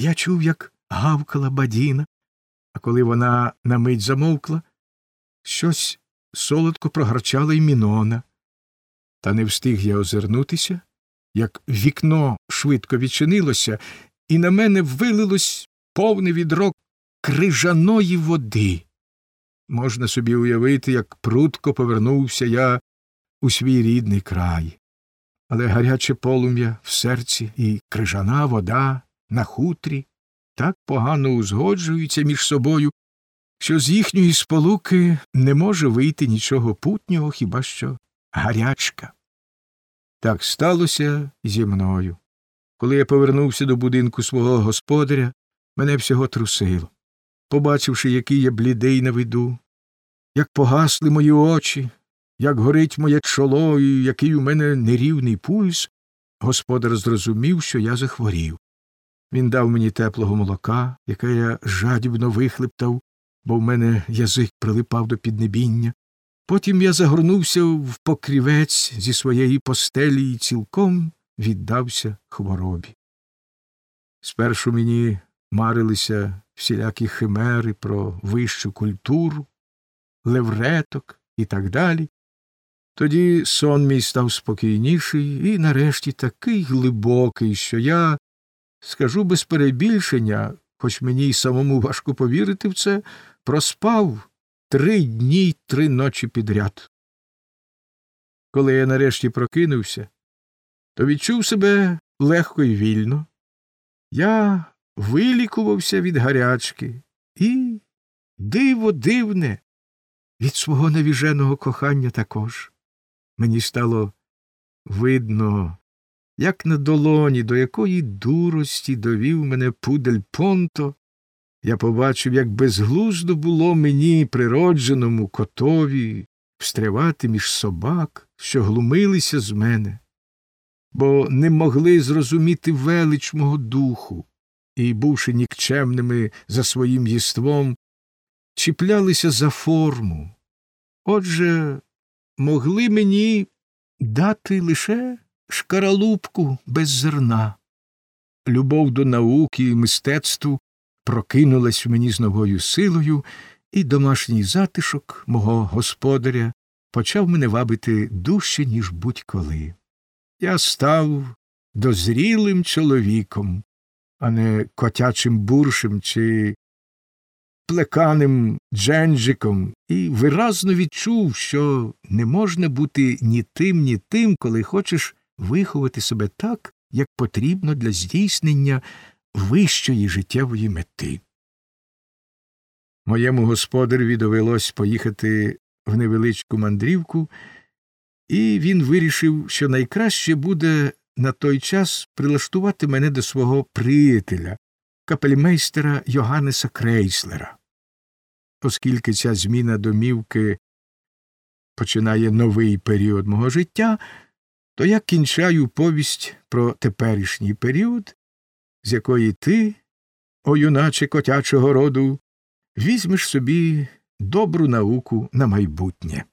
Я чув, як гавкала бадіна, а коли вона на мить замовкла, щось солодко прогорчала й мінона. Та не встиг я озирнутися, як вікно швидко відчинилося, і на мене вилилось повне відро крижаної води. Можна собі уявити, як прудко повернувся я у свій рідний край. Але гаряче полум'я в серці і крижана вода на хутрі так погано узгоджуються між собою, що з їхньої сполуки не може вийти нічого путнього, хіба що гарячка. Так сталося зі мною. Коли я повернувся до будинку свого господаря, мене всього трусило. Побачивши, який я блідий на виду, як погасли мої очі, як горить моє чоло і який у мене нерівний пульс, господар зрозумів, що я захворів. Він дав мені теплого молока, яке я жадібно вихлептав, бо в мене язик прилипав до піднебіння. Потім я загорнувся в покрівець зі своєї постелі і цілком віддався хворобі. Спершу мені марилися всілякі химери про вищу культуру, левреток і так далі. Тоді сон мій став спокійніший і, нарешті, такий глибокий, що я, скажу без перебільшення, хоч мені й самому важко повірити в це, проспав три дні й три ночі підряд. Коли я нарешті прокинувся, то відчув себе легко й вільно. Я вилікувався від гарячки і, диво дивне, від свого навіженого кохання також. Мені стало видно, як на долоні, до якої дурості довів мене пудель понто, я побачив, як безглуздо було мені, природженому котові, встрявати між собак, що глумилися з мене, бо не могли зрозуміти велич мого духу і, бувши нікчемними за своїм єством, чіплялися за форму. Отже, могли мені дати лише шкаралупку без зерна. Любов до науки і мистецтву прокинулась в мені з новою силою, і домашній затишок мого господаря почав мене вабити дужче, ніж будь-коли. Я став дозрілим чоловіком, а не котячим буршем чи плеканим дженджиком, і виразно відчув, що не можна бути ні тим, ні тим, коли хочеш виховати себе так, як потрібно для здійснення вищої життєвої мети. Моєму господареві довелось поїхати в невеличку мандрівку, і він вирішив, що найкраще буде на той час прилаштувати мене до свого приятеля, капельмейстера Йоганнеса Крейслера. Оскільки ця зміна домівки починає новий період мого життя, то я кінчаю повість про теперішній період, з якої ти, о юначе котячого роду, візьмеш собі добру науку на майбутнє.